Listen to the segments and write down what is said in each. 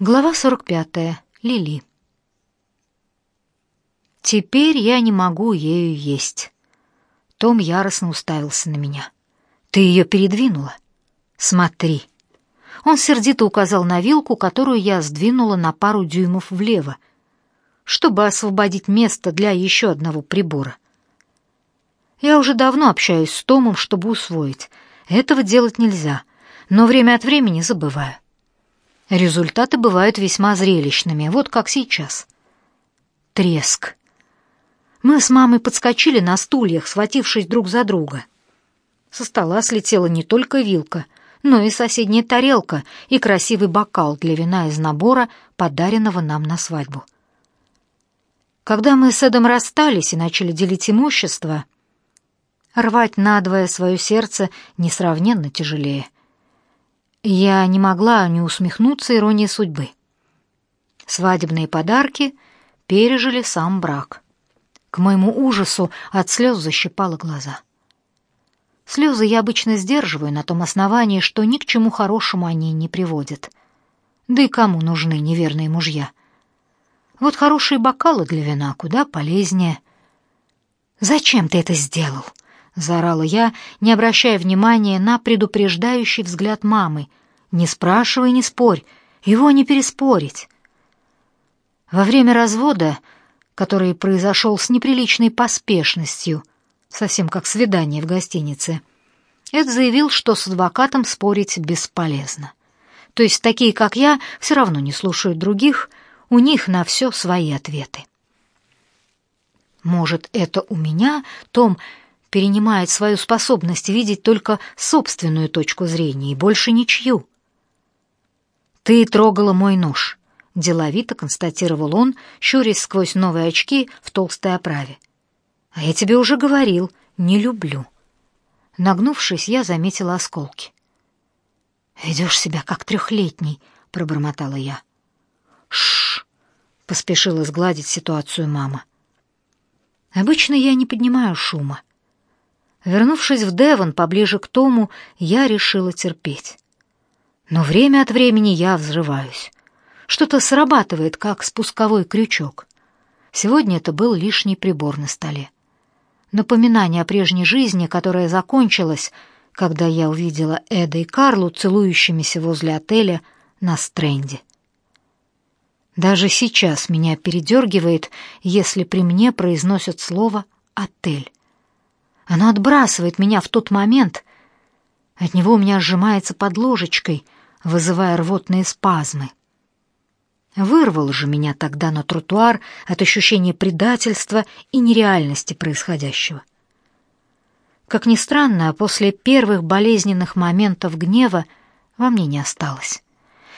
Глава 45. Лили. Теперь я не могу ею есть. Том яростно уставился на меня. Ты ее передвинула? Смотри. Он сердито указал на вилку, которую я сдвинула на пару дюймов влево, чтобы освободить место для еще одного прибора. Я уже давно общаюсь с Томом, чтобы усвоить. Этого делать нельзя, но время от времени забываю. Результаты бывают весьма зрелищными, вот как сейчас. Треск. Мы с мамой подскочили на стульях, схватившись друг за друга. Со стола слетела не только вилка, но и соседняя тарелка и красивый бокал для вина из набора, подаренного нам на свадьбу. Когда мы с Эдом расстались и начали делить имущество, рвать надвое свое сердце несравненно тяжелее — я не могла не усмехнуться иронии судьбы. Свадебные подарки пережили сам брак. К моему ужасу от слез защипало глаза. Слезы я обычно сдерживаю на том основании, что ни к чему хорошему они не приводят. Да и кому нужны неверные мужья? Вот хорошие бокалы для вина куда полезнее. «Зачем ты это сделал?» Заорала я, не обращая внимания на предупреждающий взгляд мамы. Не спрашивай, не спорь, его не переспорить. Во время развода, который произошел с неприличной поспешностью, совсем как свидание в гостинице, Эд заявил, что с адвокатом спорить бесполезно. То есть такие, как я, все равно не слушают других, у них на все свои ответы. Может, это у меня, Том, перенимает свою способность видеть только собственную точку зрения и больше ничью. «Ты трогала мой нож», — деловито констатировал он, щурясь сквозь новые очки в толстой оправе. «А я тебе уже говорил, не люблю». Нагнувшись, я заметила осколки. «Ведешь себя как трехлетний», — пробормотала я. «Шш!» — поспешила сгладить ситуацию мама. «Обычно я не поднимаю шума. Вернувшись в Девон поближе к Тому, я решила терпеть. Но время от времени я взрываюсь. Что-то срабатывает, как спусковой крючок. Сегодня это был лишний прибор на столе. Напоминание о прежней жизни, которая закончилась, когда я увидела Эда и Карлу целующимися возле отеля на Стрэнде. Даже сейчас меня передергивает, если при мне произносят слово «отель». Оно отбрасывает меня в тот момент. От него у меня сжимается под ложечкой, вызывая рвотные спазмы. Вырвал же меня тогда на тротуар от ощущения предательства и нереальности происходящего. Как ни странно, после первых болезненных моментов гнева во мне не осталось.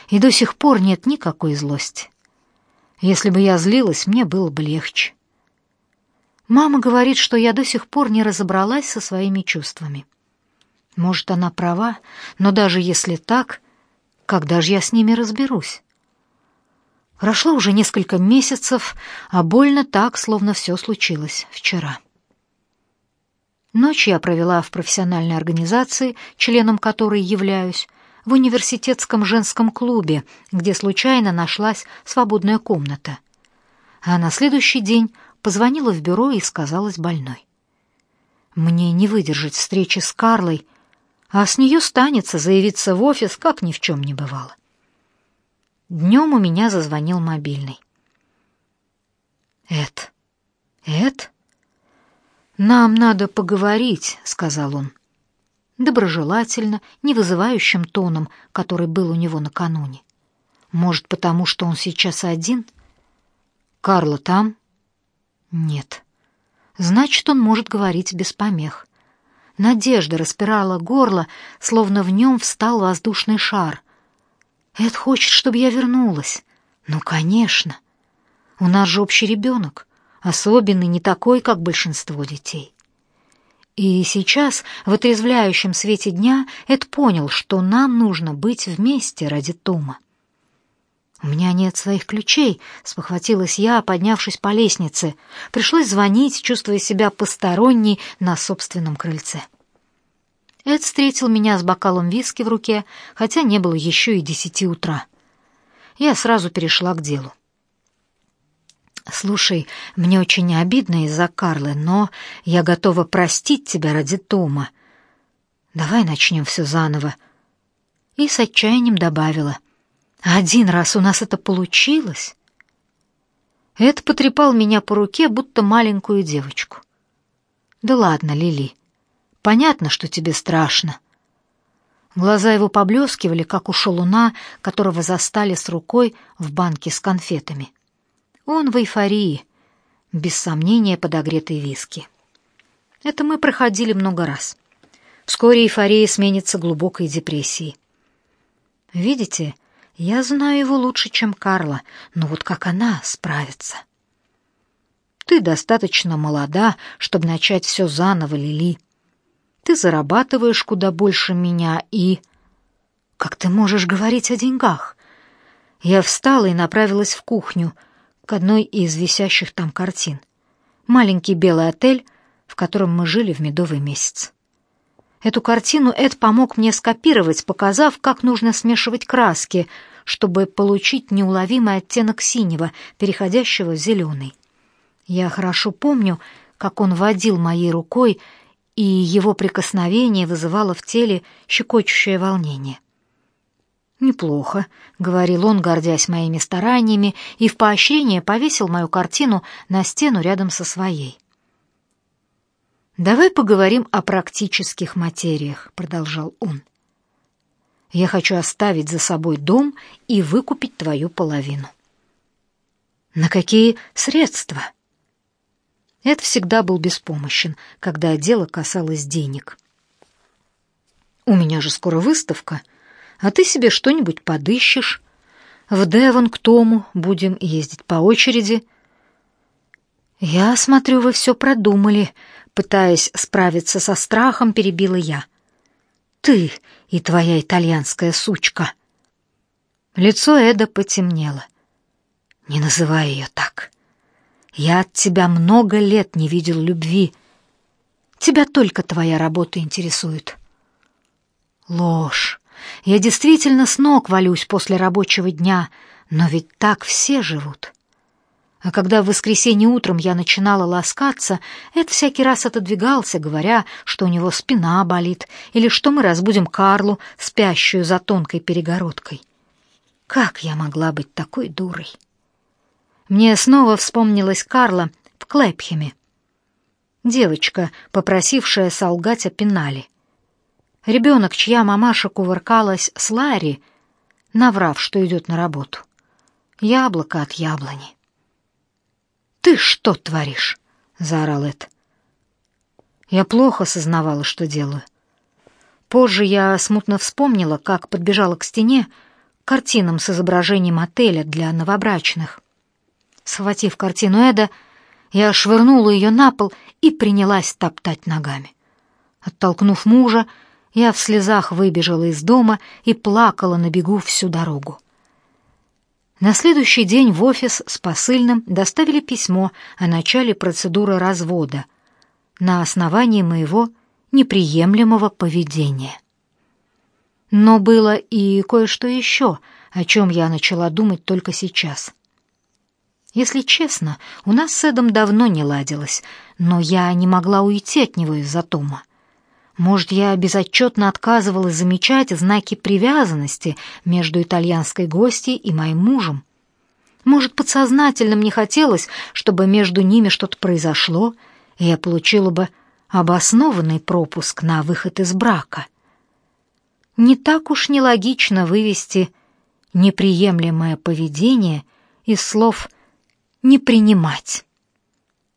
И до сих пор нет никакой злости. Если бы я злилась, мне было бы легче. Мама говорит, что я до сих пор не разобралась со своими чувствами. Может, она права, но даже если так, когда же я с ними разберусь? Прошло уже несколько месяцев, а больно так, словно все случилось вчера. Ночь я провела в профессиональной организации, членом которой являюсь, в университетском женском клубе, где случайно нашлась свободная комната. А на следующий день позвонила в бюро и сказалась больной. Мне не выдержать встречи с Карлой, а с нее станется заявиться в офис, как ни в чем не бывало. Днем у меня зазвонил мобильный. «Эд, Эд, нам надо поговорить», — сказал он. Доброжелательно, не вызывающим тоном, который был у него накануне. Может, потому что он сейчас один? Карла там? Нет. Значит, он может говорить без помех. Надежда распирала горло, словно в нем встал воздушный шар. Эд хочет, чтобы я вернулась. Ну, конечно. У нас же общий ребенок, особенный, не такой, как большинство детей. И сейчас, в отрезвляющем свете дня, Эд понял, что нам нужно быть вместе ради Тома. «У меня нет своих ключей», — спохватилась я, поднявшись по лестнице. Пришлось звонить, чувствуя себя посторонней на собственном крыльце. Эд встретил меня с бокалом виски в руке, хотя не было еще и десяти утра. Я сразу перешла к делу. «Слушай, мне очень обидно из-за Карлы, но я готова простить тебя ради Тома. Давай начнем все заново». И с отчаянием добавила. «Один раз у нас это получилось». Это потрепал меня по руке, будто маленькую девочку. «Да ладно, Лили, понятно, что тебе страшно». Глаза его поблескивали, как у шалуна, которого застали с рукой в банке с конфетами. Он в эйфории, без сомнения подогретый виски. Это мы проходили много раз. Вскоре эйфория сменится глубокой депрессией. Видите, я знаю его лучше, чем Карла, но вот как она справится? Ты достаточно молода, чтобы начать все заново, Лили. Ты зарабатываешь куда больше меня и... Как ты можешь говорить о деньгах? Я встала и направилась в кухню, к одной из висящих там картин. Маленький белый отель, в котором мы жили в медовый месяц. Эту картину Эд помог мне скопировать, показав, как нужно смешивать краски, чтобы получить неуловимый оттенок синего, переходящего в зеленый. Я хорошо помню, как он водил моей рукой, и его прикосновение вызывало в теле щекочущее волнение. «Неплохо», — говорил он, гордясь моими стараниями, и в поощрение повесил мою картину на стену рядом со своей. «Давай поговорим о практических материях», — продолжал он. «Я хочу оставить за собой дом и выкупить твою половину». «На какие средства?» Это всегда был беспомощен, когда дело касалось денег. «У меня же скоро выставка», а ты себе что-нибудь подыщешь. В Девон к Тому будем ездить по очереди. Я смотрю, вы все продумали, пытаясь справиться со страхом, перебила я. Ты и твоя итальянская сучка. Лицо Эда потемнело. Не называй ее так. Я от тебя много лет не видел любви. Тебя только твоя работа интересует. Ложь. Я действительно с ног валюсь после рабочего дня, но ведь так все живут. А когда в воскресенье утром я начинала ласкаться, Эд всякий раз отодвигался, говоря, что у него спина болит, или что мы разбудим Карлу, спящую за тонкой перегородкой. Как я могла быть такой дурой? Мне снова вспомнилась Карла в Клэпхеме. Девочка, попросившая солгать о пенале. Ребенок, чья мамаша кувыркалась с Ларри, наврав, что идет на работу. Яблоко от яблони. «Ты что творишь?» — заорал Эд. Я плохо сознавала, что делаю. Позже я смутно вспомнила, как подбежала к стене к картинам с изображением отеля для новобрачных. Схватив картину Эда, я швырнула ее на пол и принялась топтать ногами. Оттолкнув мужа, я в слезах выбежала из дома и плакала на бегу всю дорогу. На следующий день в офис с посыльным доставили письмо о начале процедуры развода на основании моего неприемлемого поведения. Но было и кое-что еще, о чем я начала думать только сейчас. Если честно, у нас с Эдом давно не ладилось, но я не могла уйти от него из-за Тома. Может, я безотчетно отказывалась замечать знаки привязанности между итальянской гостьей и моим мужем. Может, подсознательно мне хотелось, чтобы между ними что-то произошло, и я получила бы обоснованный пропуск на выход из брака. Не так уж нелогично вывести неприемлемое поведение из слов «не принимать».